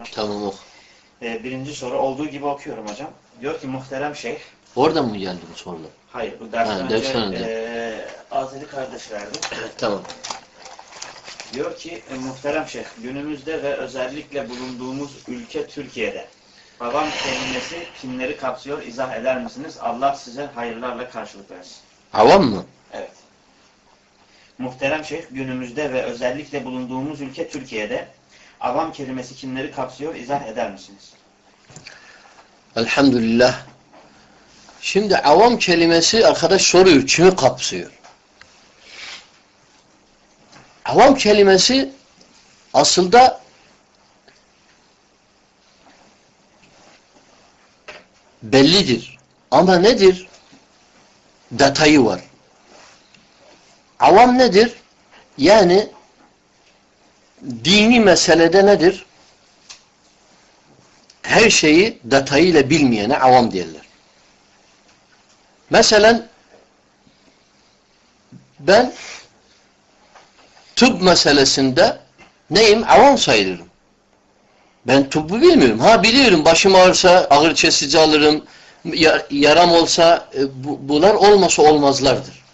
inşallah. Tamam ok. Ee, birinci soru olduğu gibi okuyorum hocam. Diyor ki muhterem şeyh, Oradan mı geldi bu sorular? hayır bu dersten Ha, önce dersten önce. ee, Azeri kardeş verdi. Tamam. Diyor ki e, muhterem şeyh, günümüzde ve özellikle bulunduğumuz ülke Türkiye'de babam kelimesi kimleri kapsıyor izah eder misiniz? Allah size hayırlarla karşılık versin. Avam mı? Evet. Muhterem şeyh, günümüzde ve özellikle bulunduğumuz ülke Türkiye'de avam kelimesi kimleri kapsıyor izah eder misiniz? Elhamdülillah. Şimdi avam kelimesi arkadaş soruyor. Kimi kapsıyor? Avam kelimesi aslında bellidir. Ama nedir? Detayı var. Avam nedir? Yani dini meselede nedir? Her şeyi detayıyla bilmeyene avam derler. Mesela ben tıp meselesinde neyim? Avam sayılırım. Ben tıbbı bilmiyorum. Ha biliyorum başım ağrırsa ağır kesici alırım. Ya- Yaram olsa e, bu- bunlar olmasa olmazlardır.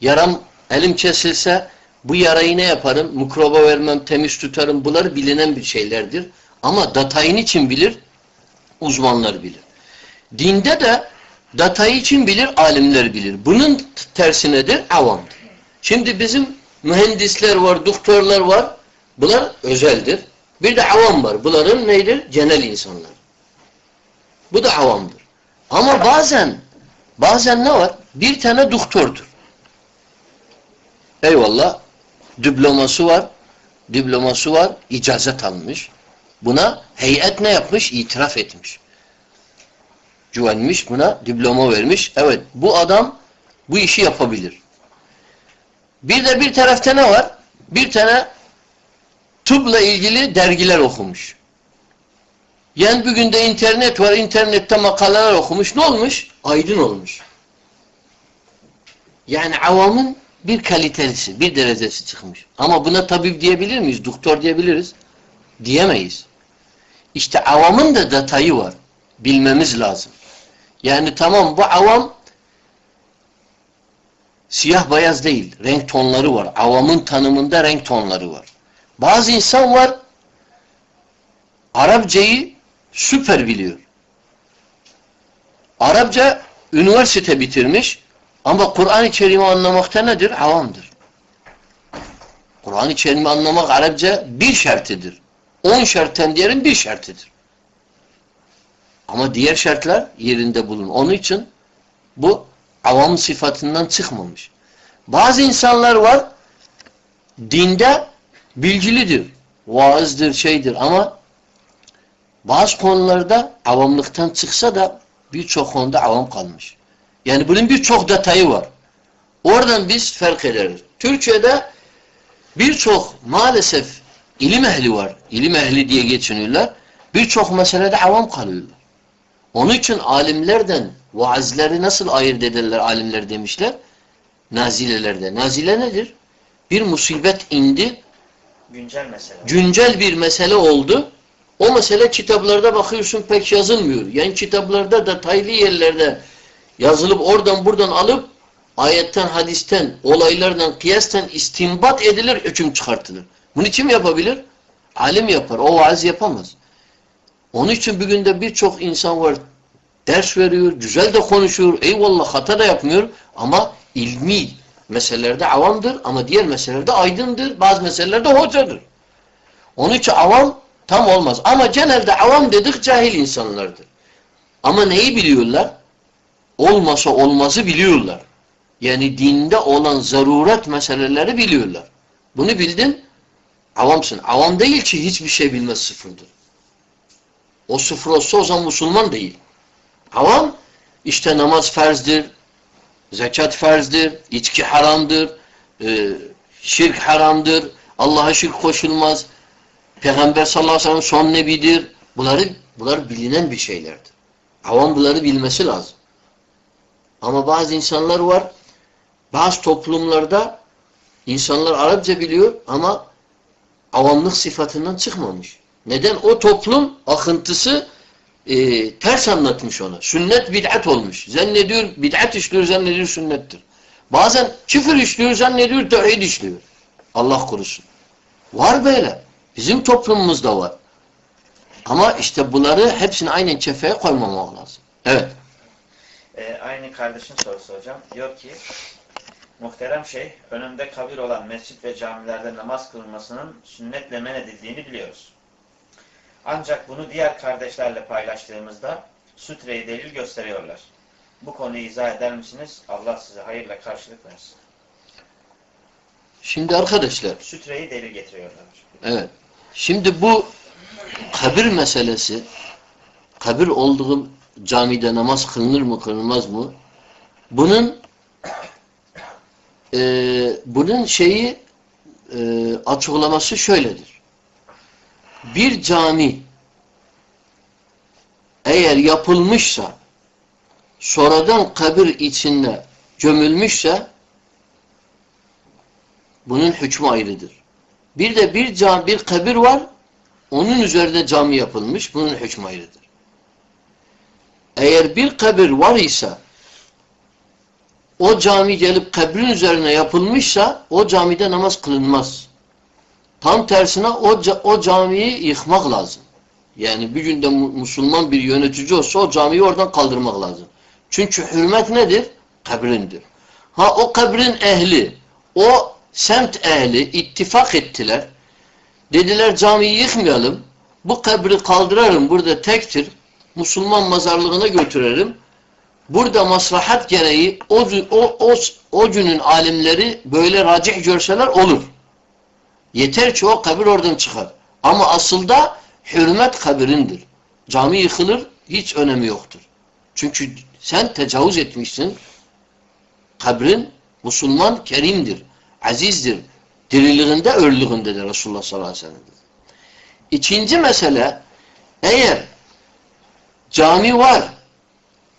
Yaram elim kesilse bu yarayı ne yaparım? Mikroba vermem, temiz tutarım. Bunlar bilinen bir şeylerdir. Ama detayını için bilir? Uzmanlar bilir. Dinde de datayı için bilir, alimler bilir. Bunun tersi nedir? Avamdır. Şimdi bizim mühendisler var, doktorlar var. Bunlar özeldir. Bir de avam var. Bunların neydir? Genel insanlar. Bu da avamdır. Ama bazen bazen ne var? Bir tane doktordur. Eyvallah. Diploması var. Diploması var. icazet almış. Buna heyet ne yapmış? İtiraf etmiş. Güvenmiş buna. Diploma vermiş. Evet bu adam bu işi yapabilir. Bir de bir tarafta ne var? Bir tane tıpla ilgili dergiler okumuş. Yani bugün de internet var. internette makaleler okumuş. Ne olmuş? Aydın olmuş. Yani avamın bir kalitelisi, bir derecesi çıkmış. Ama buna tabip diyebilir miyiz? Doktor diyebiliriz. Diyemeyiz. İşte avamın da detayı var. Bilmemiz lazım. Yani tamam bu avam siyah beyaz değil. Renk tonları var. Avamın tanımında renk tonları var. Bazı insan var Arapçayı süper biliyor. Arapça üniversite bitirmiş ama Kur'an-ı Kerim'i anlamakta nedir? Avamdır. Kur'an-ı Kerim'i anlamak Arapça bir şartıdır. On şarttan diğerin bir şartıdır. Ama diğer şartlar yerinde bulun. Onun için bu avam sıfatından çıkmamış. Bazı insanlar var dinde bilgilidir. Vaazdır, şeydir ama bazı konularda avamlıktan çıksa da birçok konuda avam kalmış. Yani bunun birçok detayı var. Oradan biz fark ederiz. Türkiye'de birçok maalesef ilim ehli var. İlim ehli diye geçiniyorlar. Birçok meselede avam kalıyorlar. Onun için alimlerden vaazleri nasıl ayırt ederler alimler demişler? Nazilelerde. Nazile nedir? Bir musibet indi, Güncel mesele. güncel bir mesele oldu. O mesele kitaplarda bakıyorsun pek yazılmıyor. Yani kitaplarda detaylı yerlerde yazılıp oradan buradan alıp ayetten, hadisten, olaylardan, kıyasten istinbat edilir, hüküm çıkartılır. Bunu kim yapabilir? Alim yapar. O vaaz yapamaz. Onun için bugün de birçok insan var ders veriyor, güzel de konuşuyor, eyvallah hata da yapmıyor ama ilmi meselelerde avamdır ama diğer meselelerde aydındır, bazı meselelerde hocadır. Onun için avam tam olmaz. Ama genelde avam dedik cahil insanlardır. Ama neyi biliyorlar? Olmasa olmazı biliyorlar. Yani dinde olan zaruret meseleleri biliyorlar. Bunu bildin, avamsın. Avam değil ki hiçbir şey bilmez sıfırdır. O sıfır olsa o zaman Müslüman değil. Avam işte namaz ferzdir, zekat ferzdir, içki haramdır, e, şirk haramdır, Allah'a şirk koşulmaz, Peygamber sallallahu aleyhi ve sellem son nebidir. Bunları, bunlar bilinen bir şeylerdir. Avam bunları bilmesi lazım. Ama bazı insanlar var, bazı toplumlarda insanlar Arapça biliyor ama avamlık sıfatından çıkmamış. Neden? O toplum akıntısı e, ters anlatmış ona. Sünnet bid'at olmuş. Zannediyor, bid'at işliyor, zannediyor sünnettir. Bazen küfür işliyor, zannediyor, tevhid işliyor. Allah korusun. Var böyle. Bizim toplumumuzda var. Ama işte bunları hepsini aynen kefeye koymamak lazım. Evet. Ee, aynı kardeşin sorusu hocam. Diyor ki Muhterem şey, önünde kabir olan mescit ve camilerde namaz kılınmasının sünnetle men edildiğini biliyoruz. Ancak bunu diğer kardeşlerle paylaştığımızda sütreyi delil gösteriyorlar. Bu konuyu izah eder misiniz? Allah size hayırla karşılık versin. Şimdi arkadaşlar Sütreyi delil getiriyorlar. Evet. Şimdi bu kabir meselesi kabir olduğu camide namaz kılınır mı kılınmaz mı? Bunun e, bunun şeyi e, açıklaması şöyledir. Bir cami eğer yapılmışsa sonradan kabir içinde gömülmüşse bunun hükmü ayrıdır. Bir de bir cam, bir kabir var. Onun üzerinde cami yapılmış. Bunun hükmü ayrıdır. Eğer bir kabir var ise o cami gelip kabrin üzerine yapılmışsa o camide namaz kılınmaz. Tam tersine o, o camiyi yıkmak lazım. Yani bir günde Müslüman bir yönetici olsa o camiyi oradan kaldırmak lazım. Çünkü hürmet nedir? Kabrindir. Ha o kabrin ehli, o semt ehli ittifak ettiler. Dediler camiyi yıkmayalım. Bu kabri kaldırarım. Burada tektir. Müslüman mazarlığına götürelim. Burada maslahat gereği o, o, o, o günün alimleri böyle racih görseler olur. Yeter ki o kabir oradan çıkar. Ama asılda hürmet kabirindir. Cami yıkılır hiç önemi yoktur. Çünkü sen tecavüz etmişsin. Kabrin Müslüman kerimdir azizdir. Diriliğinde, ölülüğünde de Resulullah sallallahu aleyhi ve sellem. İkinci mesele, eğer cami var,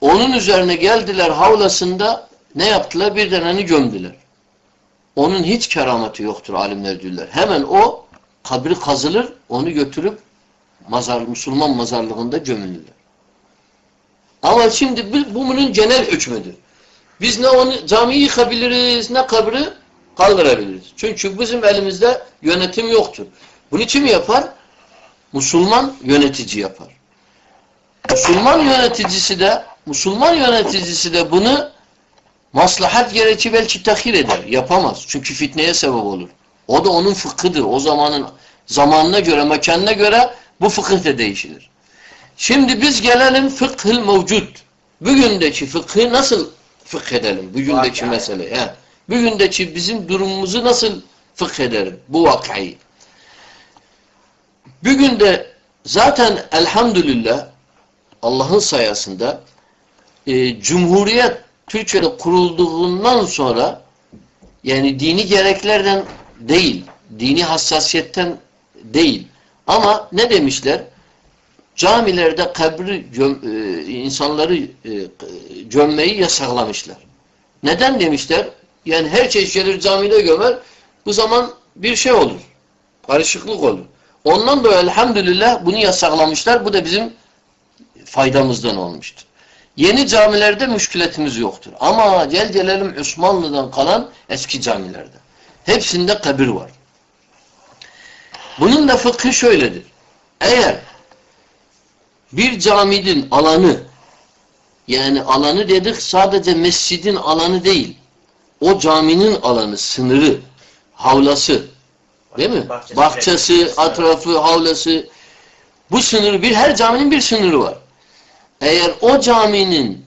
onun üzerine geldiler havlasında ne yaptılar? Bir deneni gömdüler. Onun hiç kerameti yoktur alimler diyorlar. Hemen o kabri kazılır, onu götürüp mazar, Müslüman mazarlığında gömülürler. Ama şimdi bu bunun genel hükmüdür. Biz ne onu camiyi yıkabiliriz, ne kabri kaldırabiliriz. Çünkü bizim elimizde yönetim yoktur. Bunu kim yapar? Müslüman yönetici yapar. Müslüman yöneticisi de Müslüman yöneticisi de bunu maslahat gereği belki tahir eder. Yapamaz. Çünkü fitneye sebep olur. O da onun fıkhıdır. O zamanın zamanına göre, mekanına göre bu fıkıh da değişir. Şimdi biz gelelim fıkhıl mevcut. Bugündeki fıkhı nasıl fıkh edelim? Bugündeki mesele. Yani. Bugündeki bizim durumumuzu nasıl fıkh ederim? Bu vakayı. Bugün de zaten elhamdülillah Allah'ın sayesinde e, Cumhuriyet Türkiye'de kurulduğundan sonra yani dini gereklerden değil, dini hassasiyetten değil. Ama ne demişler? Camilerde kabri göm, e, insanları e, gömmeyi yasaklamışlar. Neden demişler? Yani her çeşit gelir camide gömer. Bu zaman bir şey olur. Karışıklık olur. Ondan dolayı elhamdülillah bunu yasaklamışlar. Bu da bizim faydamızdan olmuştur. Yeni camilerde müşkületimiz yoktur. Ama gel gelelim Osmanlı'dan kalan eski camilerde. Hepsinde kabir var. Bunun da fıkhı şöyledir. Eğer bir camidin alanı yani alanı dedik sadece mescidin alanı değil o caminin alanı, sınırı, havlası değil mi? Bahçesi, Bahçesi, atrafı, havlası bu sınırı bir her caminin bir sınırı var. Eğer o caminin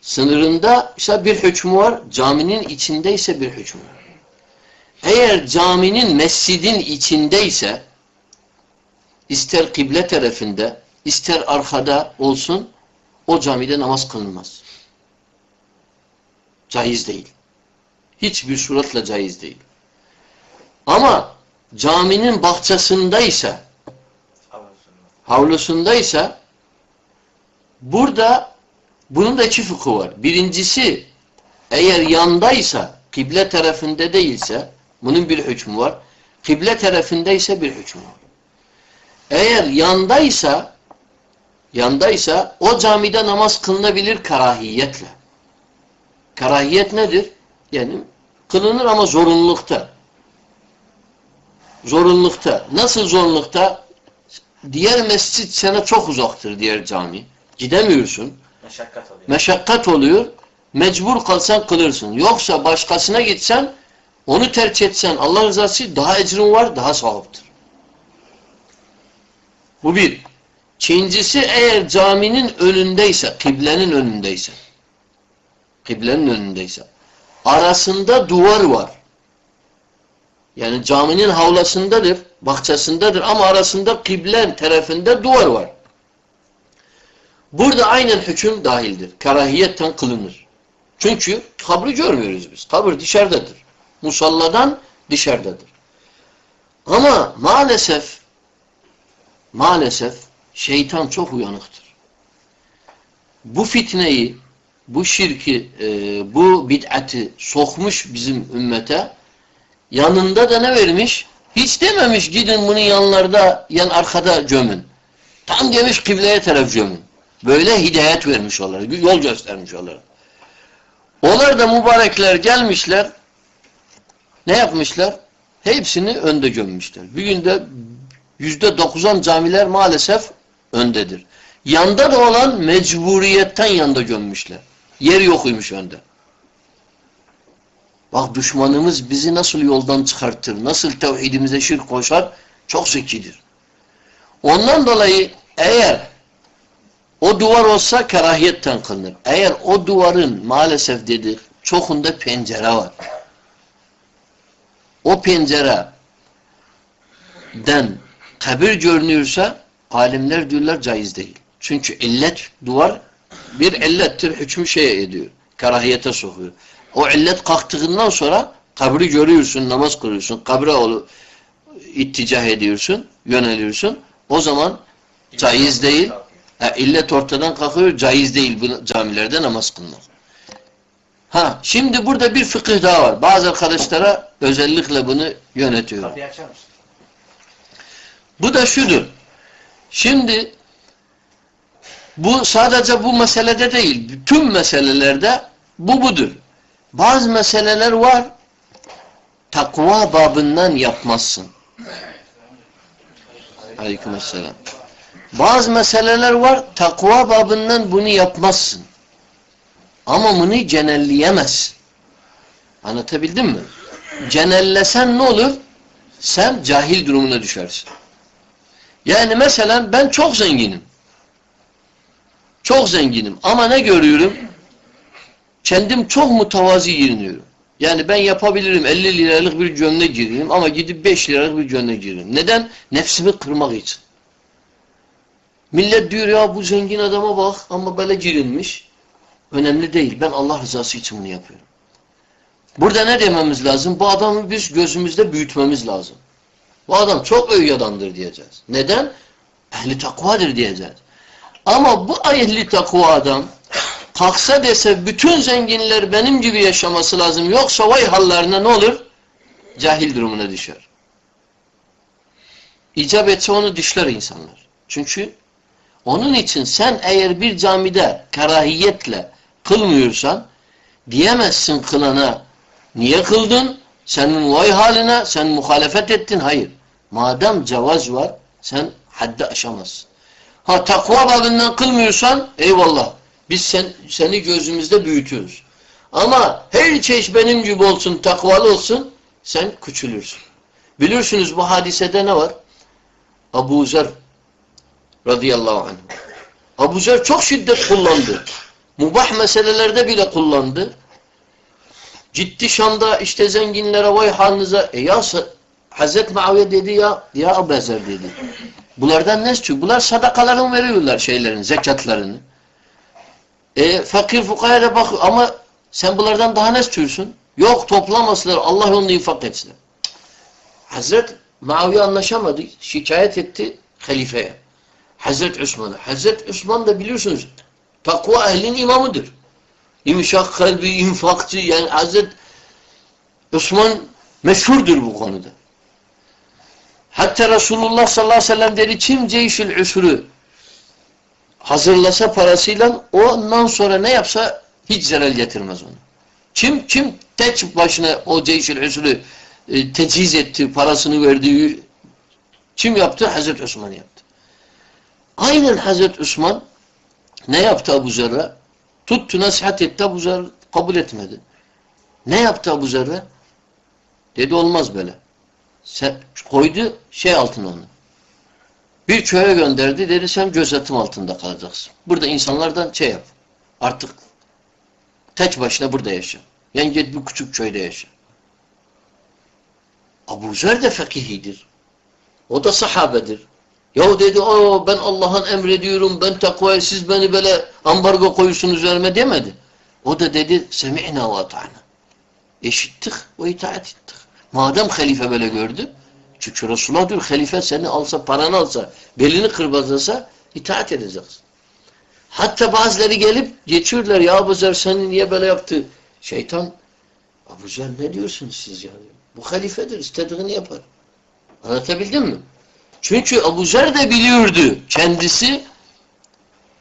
sınırında ise bir hükmü var, caminin içinde ise bir hükmü var. Eğer caminin mescidin içindeyse ister kıble tarafında, ister arkada olsun o camide namaz kılınmaz. Caiz değil hiçbir suratla caiz değil. Ama caminin bahçesindeyse havlusundaysa burada bunun da iki fıkhı var. Birincisi eğer yandaysa kıble tarafında değilse bunun bir hükmü var. Kıble tarafındaysa bir hükmü var. eğer yandaysa yandaysa o camide namaz kılınabilir karahiyetle. Karahiyet nedir? Yani kılınır ama zorunlulukta. Zorunlulukta. Nasıl zorunlulukta? Diğer mescit sana çok uzaktır diğer cami. Gidemiyorsun. Meşakkat oluyor. Meşakkat oluyor. Mecbur kalsan kılırsın. Yoksa başkasına gitsen onu tercih etsen Allah rızası daha ecrin var, daha sahiptir. Bu bir. İkincisi eğer caminin önündeyse, kıblenin önündeyse, kıblenin önündeyse, arasında duvar var. Yani caminin havlasındadır, bahçesindedir ama arasında kıblen tarafında duvar var. Burada aynen hüküm dahildir. Karahiyetten kılınır. Çünkü kabri görmüyoruz biz. Kabir dışarıdadır. Musalladan dışarıdadır. Ama maalesef maalesef şeytan çok uyanıktır. Bu fitneyi, bu şirki, e, bu bid'ati sokmuş bizim ümmete. Yanında da ne vermiş? Hiç dememiş gidin bunun yanlarda, yan arkada gömün. Tam demiş kıbleye taraf gömün. Böyle hidayet vermiş onlara, yol göstermiş onlara. Onlar da mübarekler gelmişler, ne yapmışlar? Hepsini önde gömmüşler. Bir günde yüzde dokuzan camiler maalesef öndedir. Yanda da olan mecburiyetten yanda gömmüşler. Yer yokuymuş önde. Bak düşmanımız bizi nasıl yoldan çıkartır, nasıl tevhidimize şirk koşar çok zekidir. Ondan dolayı eğer o duvar olsa kerahiyetten kılınır. Eğer o duvarın maalesef dedik çokunda pencere var. O pencereden kabir görünüyorsa alimler diyorlar caiz değil. Çünkü illet duvar bir illettir hükmü şey ediyor. Karahiyete sokuyor. O illet kalktığından sonra kabri görüyorsun, namaz kılıyorsun, kabre olu itticah ediyorsun, yöneliyorsun. O zaman caiz değil. Ha, illet ortadan kalkıyor, caiz değil bu camilerde namaz kılmak. Ha, şimdi burada bir fıkıh daha var. Bazı arkadaşlara özellikle bunu mısın? Bu da şudur. Şimdi bu sadece bu meselede değil, tüm meselelerde bu budur. Bazı meseleler var, takva babından yapmazsın. Aleykümselam. Bazı meseleler var, takva babından bunu yapmazsın. Ama bunu genelleyemez. Anlatabildim mi? Genellesen ne olur? Sen cahil durumuna düşersin. Yani mesela ben çok zenginim. Çok zenginim. Ama ne görüyorum? Kendim çok mutavazi giyiniyorum. Yani ben yapabilirim 50 liralık bir gömlek gireyim ama gidip 5 liralık bir gömlek gireyim. Neden? Nefsimi kırmak için. Millet diyor ya bu zengin adama bak ama böyle girilmiş. Önemli değil. Ben Allah rızası için bunu yapıyorum. Burada ne dememiz lazım? Bu adamı biz gözümüzde büyütmemiz lazım. Bu adam çok övgü adamdır diyeceğiz. Neden? Ehli takvadır diyeceğiz. Ama bu ehli takva adam kalksa dese bütün zenginler benim gibi yaşaması lazım. Yoksa vay hallerine ne olur? Cahil durumuna düşer. İcap etse onu dişler insanlar. Çünkü onun için sen eğer bir camide karahiyetle kılmıyorsan diyemezsin kılana niye kıldın? Senin vay haline sen muhalefet ettin. Hayır. Madem cevaz var sen haddi aşamazsın. Ha takva babından kılmıyorsan eyvallah. Biz sen, seni gözümüzde büyütüyoruz. Ama her çeşit benim gibi olsun, takvalı olsun sen küçülürsün. Bilirsiniz bu hadisede ne var? Abu Zer radıyallahu anh. Abu Zer çok şiddet kullandı. Mubah meselelerde bile kullandı. Ciddi Şam'da işte zenginlere vay halinize e ya Hazreti Muaviye dedi ya ya Abu Zer dedi. Bunlardan ne istiyor? Bunlar sadakalarını veriyorlar şeylerin, zekatlarını. E, fakir fukaya bak ama sen bunlardan daha ne istiyorsun? Yok toplamasınlar. Allah onu infak etsin. Hazret Muaviye anlaşamadı. Şikayet etti halifeye. Hazret Osman'a. Hazret Osman da biliyorsunuz takva ehlinin imamıdır. İmşak kalbi, infakçı yani Hazret Osman meşhurdur bu konuda. Hatta Resulullah sallallahu aleyhi ve sellem dedi kim ceyşül üsrü hazırlasa parasıyla ondan sonra ne yapsa hiç zarar getirmez onu. Kim kim tek başına o ceyşül üsrü e, teciz etti, parasını verdiği kim yaptı? Hazreti Osman yaptı. Aynen Hazreti Osman ne yaptı Abu Zerre? Tuttu nasihat etti Abu Zerre kabul etmedi. Ne yaptı Abu Zerre? Dedi olmaz böyle. Sen, koydu şey altına onu. Bir köye gönderdi. Dedi sen gözetim altında kalacaksın. Burada insanlardan şey yap. Artık tek başına burada yaşa. Yani git bir küçük köyde yaşa. Abu Zer de fakihidir. O da sahabedir. Yahu dedi o ben Allah'ın emrediyorum ben takvaya siz beni böyle ambargo koyuyorsunuz üzerime demedi. O da dedi semi'na ve ata'na. Eşittik ve itaat ettik. Madem halife böyle gördü çünkü Resulullah diyor halife seni alsa paranı alsa belini kırbazlasa itaat edeceksin. Hatta bazıları gelip geçiyorlar ya Abu Zer seni niye böyle yaptı? Şeytan Abu Zer ne diyorsunuz siz ya? Bu halifedir istediğini yapar. Anlatabildim mi? Çünkü Abu Zer de biliyordu kendisi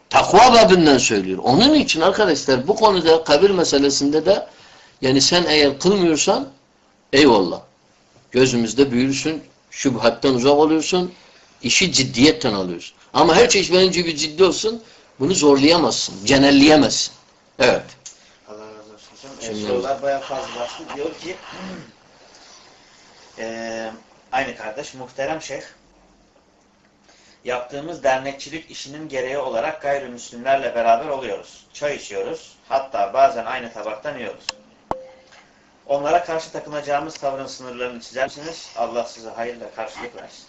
takva babından söylüyor. Onun için arkadaşlar bu konuda kabir meselesinde de yani sen eğer kılmıyorsan eyvallah. Gözümüzde büyürsün, şüphattan uzak oluyorsun, işi ciddiyetten alıyorsun. Ama her şey benim gibi ciddi olsun, bunu zorlayamazsın, genelleyemezsin. Evet. Allah razı olsun. E, Şimdi- sorular bayağı fazla başlı. Diyor ki e, aynı kardeş muhterem şeyh yaptığımız dernekçilik işinin gereği olarak gayrimüslimlerle beraber oluyoruz. Çay içiyoruz. Hatta bazen aynı tabaktan yiyoruz. Onlara karşı takınacağımız tavrın sınırlarını çizer misiniz? Allah size hayırla karşılık versin.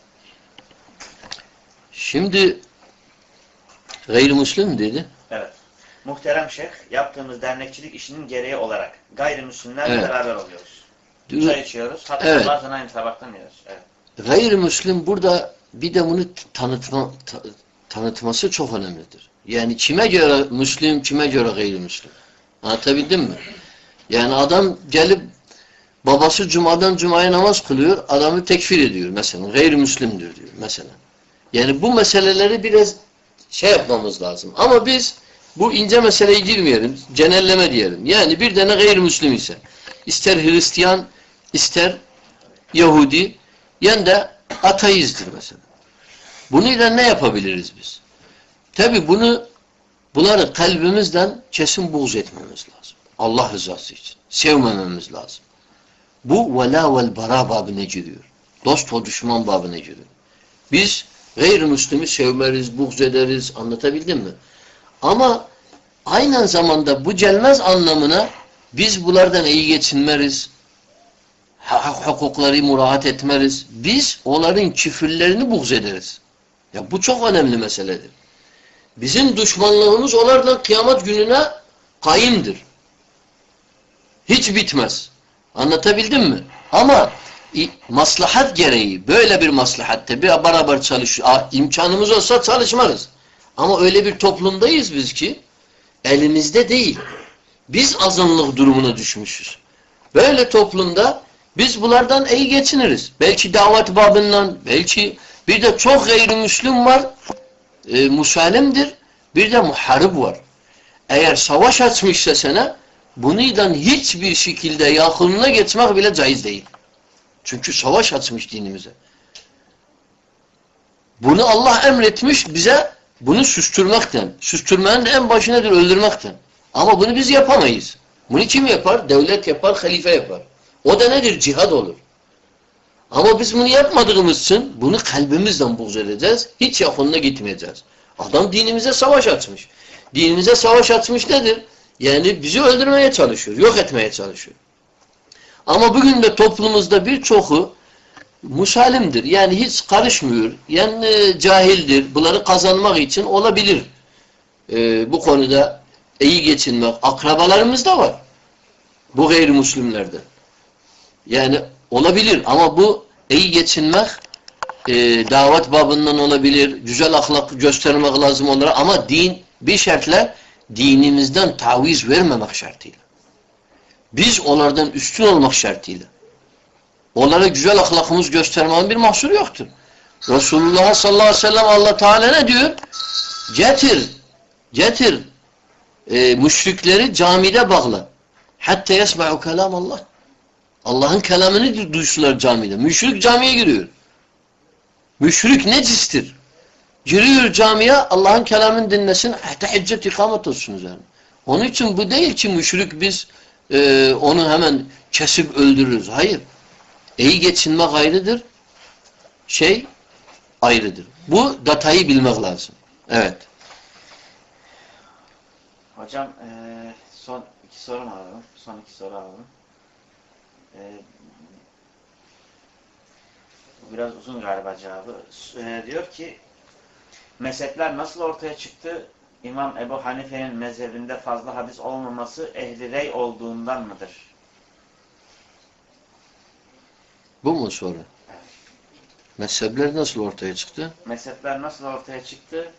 Şimdi gayrimüslim dedi. Evet. Muhterem şeyh yaptığımız dernekçilik işinin gereği olarak gayrimüslimlerle Evet. beraber oluyoruz. Çay içiyoruz. Hatta Evet. bazen aynı tabaktan yiyoruz. Evet. Gayrimüslim burada bir de bunu tanıtma, ta- tanıtması çok önemlidir. Yani kime göre Müslüm, kime göre gayrimüslim. Anlatabildim mi? Yani adam gelip babası cumadan cumaya namaz kılıyor, adamı tekfir ediyor mesela. Gayrimüslimdir diyor mesela. Yani bu meseleleri biraz şey yapmamız lazım. Ama biz bu ince meseleye girmeyelim. Genelleme diyelim. Yani bir tane gayrimüslim ise ister Hristiyan, ister Yahudi, yani de ateizdir mesela. Bununla ne yapabiliriz biz? Tabi bunu bunları kalbimizden kesin buğz etmemiz lazım. Allah rızası için. Sevmememiz lazım. Bu vela vel bara babine giriyor. Dost ve düşman babine giriyor. Biz gayrimüslimi sevmeriz, buğz ederiz. Anlatabildim mi? Ama aynı zamanda bu gelmez anlamına biz bunlardan iyi geçinmeriz. Hukukları muraat etmeriz. Biz onların küfürlerini buğz ederiz. Ya bu çok önemli meseledir. Bizim düşmanlığımız onlarla kıyamet gününe kayımdır. Hiç bitmez. Anlatabildim mi? Ama maslahat gereği böyle bir maslahatte bir beraber çalış imkanımız olsa çalışmarız. Ama öyle bir toplumdayız biz ki elimizde değil. Biz azınlık durumuna düşmüşüz. Böyle toplumda biz bunlardan iyi geçiniriz. Belki davet babından, belki bir de çok gayrimüslim var, e, musalimdir, bir de muharip var. Eğer savaş açmışsa sana, bununla hiçbir şekilde yakınına geçmek bile caiz değil. Çünkü savaş açmış dinimize. Bunu Allah emretmiş bize bunu susturmaktan. Susturmanın en başı nedir? Öldürmekten. Ama bunu biz yapamayız. Bunu kim yapar? Devlet yapar, halife yapar. O da nedir? Cihad olur. Ama biz bunu yapmadığımız için bunu kalbimizden buğz edeceğiz. Hiç yakınına gitmeyeceğiz. Adam dinimize savaş açmış. Dinimize savaş açmış nedir? Yani bizi öldürmeye çalışıyor, yok etmeye çalışıyor. Ama bugün de toplumumuzda birçoku musalimdir. Yani hiç karışmıyor. Yani cahildir. Bunları kazanmak için olabilir. E, bu konuda iyi geçinmek. Akrabalarımız da var. Bu gayrimüslimlerde. Yani olabilir ama bu iyi geçinmek e, davet babından olabilir. Güzel ahlak göstermek lazım onlara ama din bir şartla dinimizden taviz vermemek şartıyla. Biz onlardan üstün olmak şartıyla. Onlara güzel ahlakımız göstermenin bir mahsuru yoktur. Resulullah sallallahu aleyhi ve sellem Allah Teala ne diyor? Getir, getir e, müşrikleri camide bağla. Hatta yesma'u kelam Allah. Allah'ın kelamını duysunlar camide. Müşrik camiye giriyor. Müşrik necistir. Giriyor camiye Allah'ın kelamını dinlesin. Hicret ikamet olsun üzerine. Onun için bu değil ki müşrik biz e, onu hemen kesip öldürürüz. Hayır. İyi geçinmek ayrıdır. Şey ayrıdır. Bu datayı bilmek lazım. Evet. Hocam eee, son iki soru alalım? Son iki soru alalım. Bu biraz uzun galiba cevabı. Eee, diyor ki mezhepler nasıl ortaya çıktı? İmam Ebu Hanife'nin mezhebinde fazla hadis olmaması ehli rey olduğundan mıdır? Bu mu soru? Mezhepler nasıl ortaya çıktı? Mezhepler nasıl ortaya çıktı?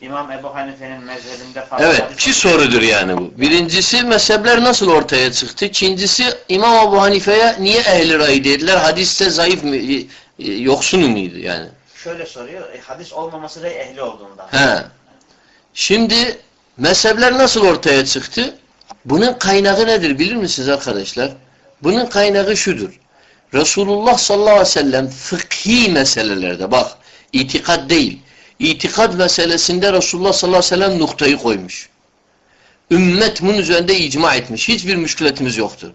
İmam Ebu Hanife'nin mezhebinde fazla Evet, iki sorudur yani bu. Birincisi mezhepler nasıl ortaya çıktı? İkincisi İmam Ebu Hanife'ye niye ehli ray dediler? Hadiste zayıf mı, yoksun muydu yani? Şöyle soruyor, e, hadis olmaması rey ehli olduğundan. He. Şimdi mezhepler nasıl ortaya çıktı? Bunun kaynağı nedir bilir misiniz arkadaşlar? Bunun kaynağı şudur. Resulullah sallallahu aleyhi ve sellem fıkhi meselelerde bak itikad değil. İtikad meselesinde Resulullah sallallahu aleyhi ve sellem noktayı koymuş. Ümmet bunun üzerinde icma etmiş. Hiçbir müşkületimiz yoktur.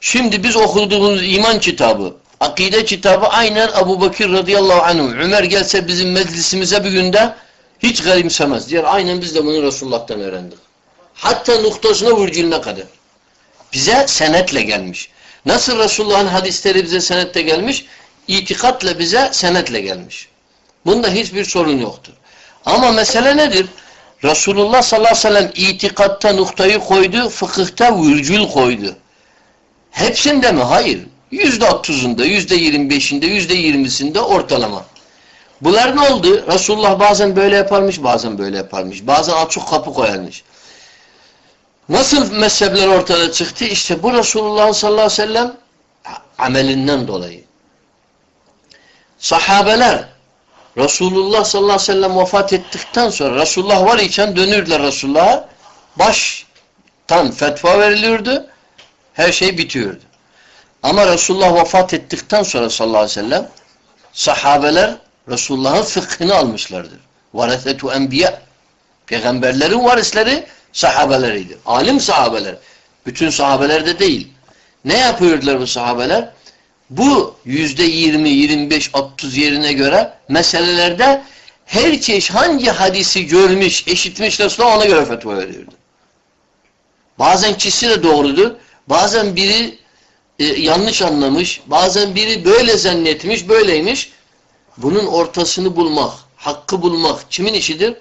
Şimdi biz okuduğumuz iman kitabı, akide kitabı aynen Ebu Bakir radıyallahu anh. Ömer gelse bizim meclisimize bir günde hiç garipsemez. Diğer aynen biz de bunu Resulullah'tan öğrendik. Hatta noktasına vurguluna kadar. Bize senetle gelmiş. Nasıl Resulullah'ın hadisleri bize senetle gelmiş? İtikatla bize senetle gelmiş. Bunda hiçbir sorun yoktur. Ama mesele nedir? Resulullah sallallahu aleyhi ve sellem itikatta noktayı koydu, fıkıhta virgül koydu. Hepsinde mi? Hayır. Yüzde otuzunda, yüzde yirmi beşinde, yüzde yirmisinde ortalama. Bunlar ne oldu? Resulullah bazen böyle yaparmış, bazen böyle yaparmış. Bazen açık kapı koyarmış. Nasıl mezhepler ortaya çıktı? İşte bu Resulullah sallallahu aleyhi ve sellem amelinden dolayı. Sahabeler Resulullah sallallahu aleyhi ve sellem vefat ettikten sonra Resulullah var iken dönürdüler Resulullah'a baştan fetva veriliyordu. Her şey bitiyordu. Ama Resulullah vefat ettikten sonra sallallahu aleyhi ve sellem sahabeler Resulullah'ın fıkhını almışlardır. Varesetu enbiya. Peygamberlerin varisleri sahabeleriydi. Alim sahabeler. Bütün sahabelerde değil. Ne yapıyordular bu sahabeler? Bu yüzde yirmi, yirmi beş, otuz yerine göre meselelerde her çeşit hangi hadisi görmüş, eşitmiş Resulullah ona göre fetva veriyordu. Bazen kişi de doğrudur. Bazen biri e, yanlış anlamış. Bazen biri böyle zannetmiş, böyleymiş. Bunun ortasını bulmak, hakkı bulmak kimin işidir?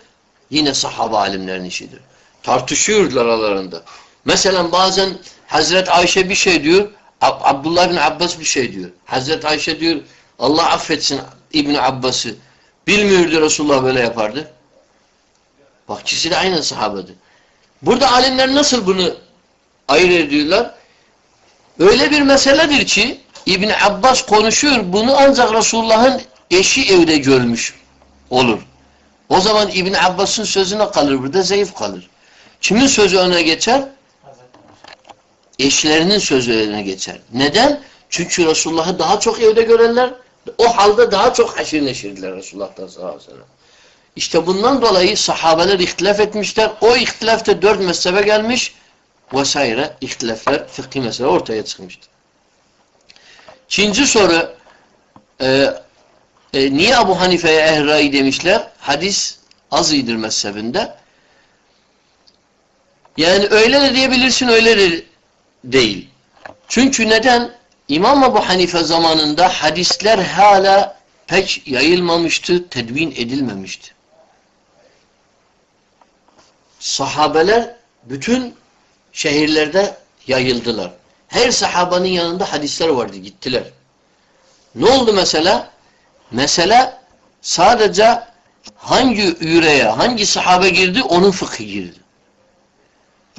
Yine sahaba alimlerin işidir. Tartışıyorlar aralarında. Mesela bazen Hazret Ayşe bir şey diyor, Abdullah bin Abbas bir şey diyor. Hazret Ayşe diyor, Allah affetsin İbn Abbas'ı. Bilmiyordu Resulullah böyle yapardı. Bak ikisi de aynı sahabedir. Burada alimler nasıl bunu ayırt ediyorlar? Öyle bir meseledir ki İbn Abbas konuşuyor. Bunu ancak Resulullah'ın eşi evde görmüş olur. O zaman İbn Abbas'ın sözüne kalır. Burada zayıf kalır. Kimin sözü öne geçer? Eşlerinin sözü öne geçer. Neden? Çünkü Resulullah'ı daha çok evde görenler o halde daha çok haşir neşirdiler Resulullah'tan sallallahu aleyhi. İşte bundan dolayı sahabeler ihtilaf etmişler. O ihtilafta dört mezhebe gelmiş vesaire ihtilaflar, fıkhi mesele ortaya çıkmıştır. İkinci soru e, e, niye Abu Hanife'ye ehrai demişler? Hadis az iyidir mezhebinde. Yani öyle de diyebilirsin, öyle de değil. Çünkü neden? İmam Ebu Hanife zamanında hadisler hala pek yayılmamıştı, tedvin edilmemişti. Sahabeler bütün şehirlerde yayıldılar. Her sahabanın yanında hadisler vardı, gittiler. Ne oldu mesela? Mesela sadece hangi yüreğe, hangi sahabe girdi, onun fıkhı girdi.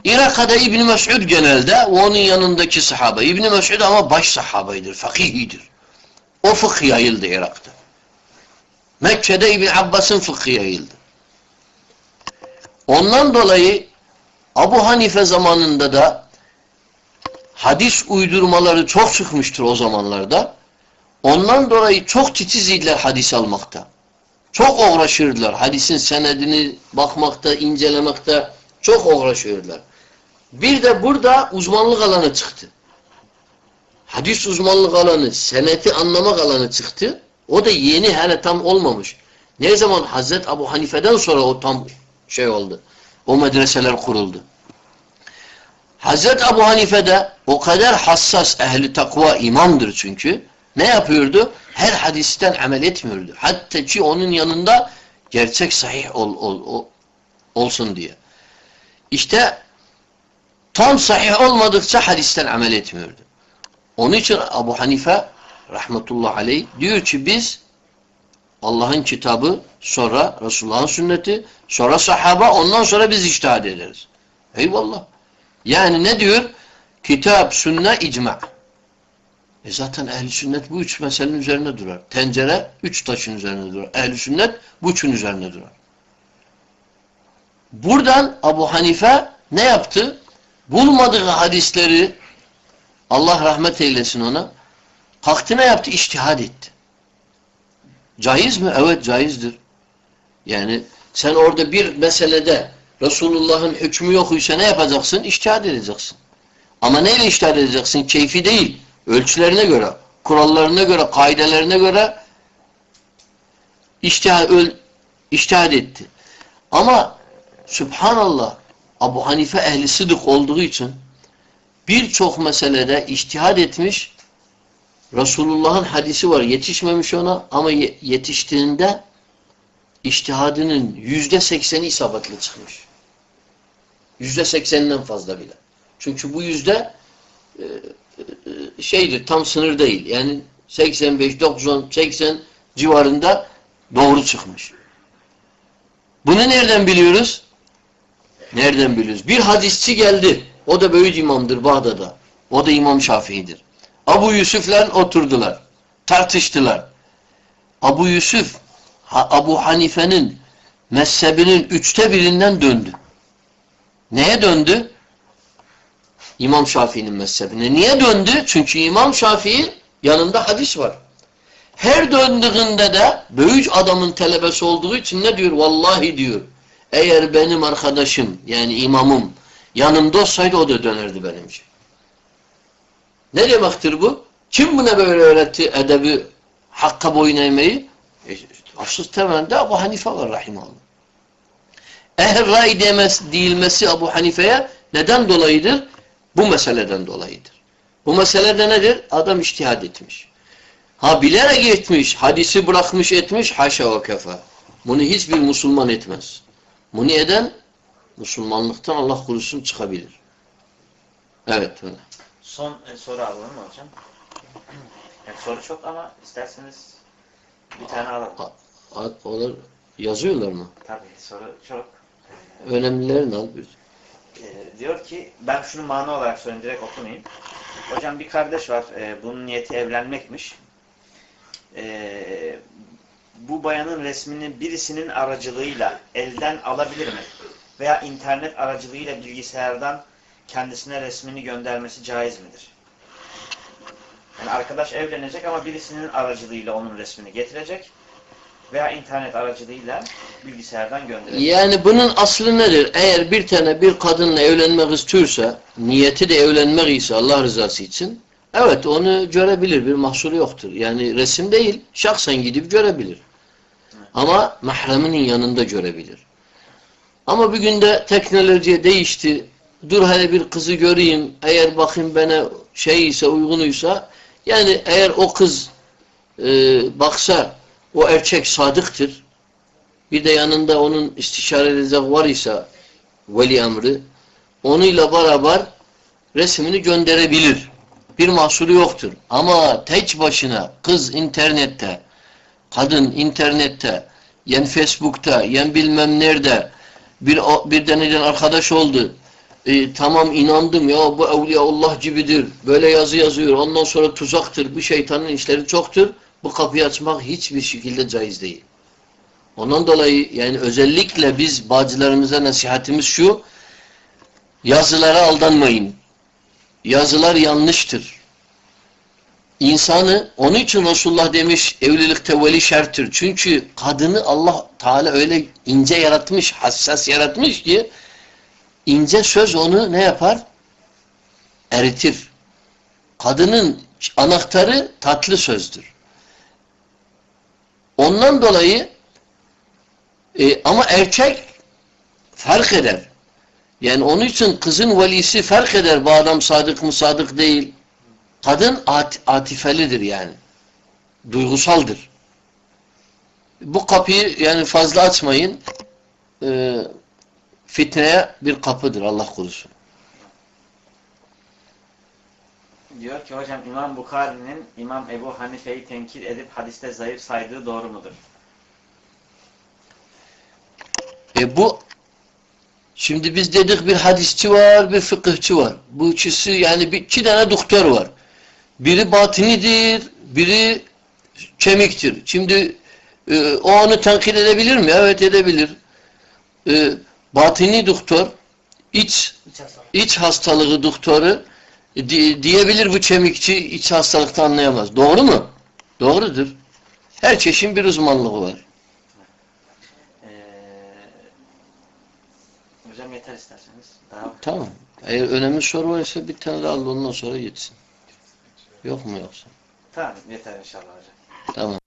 Irak'ta İbn Mes'ud genelde onun yanındaki sahabe. İbn Mes'ud ama baş sahabeydir, fakihidir. O fıkh yayıldı Irak'ta. Mekke'de İbn Abbas'ın fıkhı yayıldı. Ondan dolayı Abu Hanife zamanında da hadis uydurmaları çok çıkmıştır o zamanlarda. Ondan dolayı çok titiziydiler hadis almakta. Çok uğraşırdılar. Hadisin senedini bakmakta, incelemekte çok uğraşıyorlar. Bir de burada uzmanlık alanı çıktı. Hadis uzmanlık alanı, seneti anlamak alanı çıktı. O da yeni hele tam olmamış. Ne zaman Hazret Abu Hanife'den sonra o tam şey oldu. O medreseler kuruldu. Hazret Abu Hanife de o kadar hassas ehli takva imamdır çünkü. Ne yapıyordu? Her hadisten amel etmiyordu. Hatta ki onun yanında gerçek sahih ol, ol, ol, olsun diye. İşte tam sahih olmadıkça hadisten amel etmiyordu. Onun için Abu Hanife rahmetullah aleyh diyor ki biz Allah'ın kitabı sonra Resulullah'ın sünneti sonra sahaba ondan sonra biz iştihad ederiz. Eyvallah. Yani ne diyor? Kitap, sünne, icma. E zaten ehli sünnet bu üç meselenin üzerine durar. Tencere üç taşın üzerine durar. Ehli sünnet bu üçün üzerine durar. Buradan Abu Hanife ne yaptı? Bulmadığı hadisleri Allah rahmet eylesin ona. Kalktı ne yaptı? İçtihad etti. Caiz mi? Evet caizdir. Yani sen orada bir meselede Resulullah'ın hükmü yokuysa ne yapacaksın? İçtihad edeceksin. Ama neyle içtihad edeceksin? Keyfi değil. Ölçülerine göre, kurallarına göre, kaidelerine göre içtihad, öl, içtihad etti. Ama Subhanallah Abu Hanife ehli sıdık olduğu için birçok meselede içtihad etmiş Resulullah'ın hadisi var yetişmemiş ona ama yetiştiğinde içtihadının yüzde sekseni isabetli çıkmış. Yüzde sekseninden fazla bile. Çünkü bu yüzde e, e, şeydir tam sınır değil. Yani 85, 90, 80 civarında doğru çıkmış. Bunu nereden biliyoruz? Nereden biliyoruz? Bir hadisçi geldi. O da büyük imamdır Bağdat'da. O da İmam Şafii'dir. Abu Yusuf'la oturdular. Tartıştılar. Abu Yusuf Abu Hanife'nin mezhebinin üçte birinden döndü. Neye döndü? İmam Şafii'nin mezhebine. Niye döndü? Çünkü İmam Şafii yanında hadis var. Her döndüğünde de büyük adamın telebesi olduğu için ne diyor? Vallahi diyor. Eğer benim arkadaşım yani imamım yanımda olsaydı o da dönerdi benim için. Ne demektir bu? Kim buna böyle öğretti edebi hakka boyun eğmeyi? E, asıl temelde Abu Hanife var rahimallah. Ehl ray demez, değilmesi Abu Hanife'ye neden dolayıdır? Bu meseleden dolayıdır. Bu meselede nedir? Adam iştihad etmiş. Ha bilerek etmiş, hadisi bırakmış etmiş, haşa ve kefa. Bunu hiçbir Müslüman etmez. Bunu eden Müslümanlıktan Allah korusun çıkabilir. Evet. Öyle. Son e, soru alalım mı hocam? Yani soru çok ama isterseniz bir tane alalım. A, olur. Yazıyorlar mı? Tabii soru çok. Önemlilerini al. E, diyor ki ben şunu mana olarak söyleyeyim direkt okumayayım. Hocam bir kardeş var. E, bunun niyeti evlenmekmiş. E, bu bayanın resmini birisinin aracılığıyla elden alabilir mi? Veya internet aracılığıyla bilgisayardan kendisine resmini göndermesi caiz midir? Yani arkadaş evlenecek ama birisinin aracılığıyla onun resmini getirecek veya internet aracılığıyla bilgisayardan gönderecek. Yani bunun aslı nedir? Eğer bir tane bir kadınla evlenmek istiyorsa, niyeti de evlenmek ise Allah rızası için, evet onu görebilir. Bir mahsuru yoktur. Yani resim değil, şahsen gidip görebilir. Ama mahreminin yanında görebilir. Ama bir günde teknoloji değişti. Dur hele bir kızı göreyim. Eğer bakayım bana şey ise uygunuysa yani eğer o kız e, baksa o erkek sadıktır. Bir de yanında onun istişare edecek var ise veli emri onunla beraber resmini gönderebilir. Bir mahsuru yoktur. Ama tek başına kız internette kadın internette yen Facebook'ta yen bilmem nerede bir, bir deneden arkadaş oldu. E, tamam inandım ya bu Evliyaullah gibidir. Böyle yazı yazıyor. Ondan sonra tuzaktır. Bu şeytanın işleri çoktur. Bu kapıyı açmak hiçbir şekilde caiz değil. Ondan dolayı yani özellikle biz bacılarımıza nasihatimiz şu yazılara aldanmayın. Yazılar yanlıştır. İnsanı onun için Resulullah demiş evlilikte veli şerttir. Çünkü kadını Allah Teala öyle ince yaratmış, hassas yaratmış ki ince söz onu ne yapar? Eritir. Kadının anahtarı tatlı sözdür. Ondan dolayı e, ama erkek fark eder. Yani onun için kızın velisi fark eder bu adam sadık mı sadık değil. Kadın at, atifelidir yani. Duygusaldır. Bu kapıyı yani fazla açmayın. Ee, fitneye bir kapıdır Allah korusun. Diyor ki hocam İmam Bukhari'nin İmam Ebu Hanife'yi tenkit edip hadiste zayıf saydığı doğru mudur? E bu şimdi biz dedik bir hadisçi var, bir fıkıhçı var. Bu ikisi yani bir, iki tane doktor var. Biri batinidir, biri kemiktir. Şimdi e, o onu tenkit edebilir mi? Evet edebilir. E, batini doktor, iç iç hastalığı doktoru e, di- diyebilir bu kemikçi iç hastalıkta anlayamaz. Doğru mu? Doğrudur. Her çeşit bir uzmanlığı var. Ee, hocam yeter isterseniz. Daha Tamam. Eğer önemli soru varsa bir tane daha al ondan sonra gitsin. Yok mu yoksa? Tamam yeter inşallah hocam. Tamam.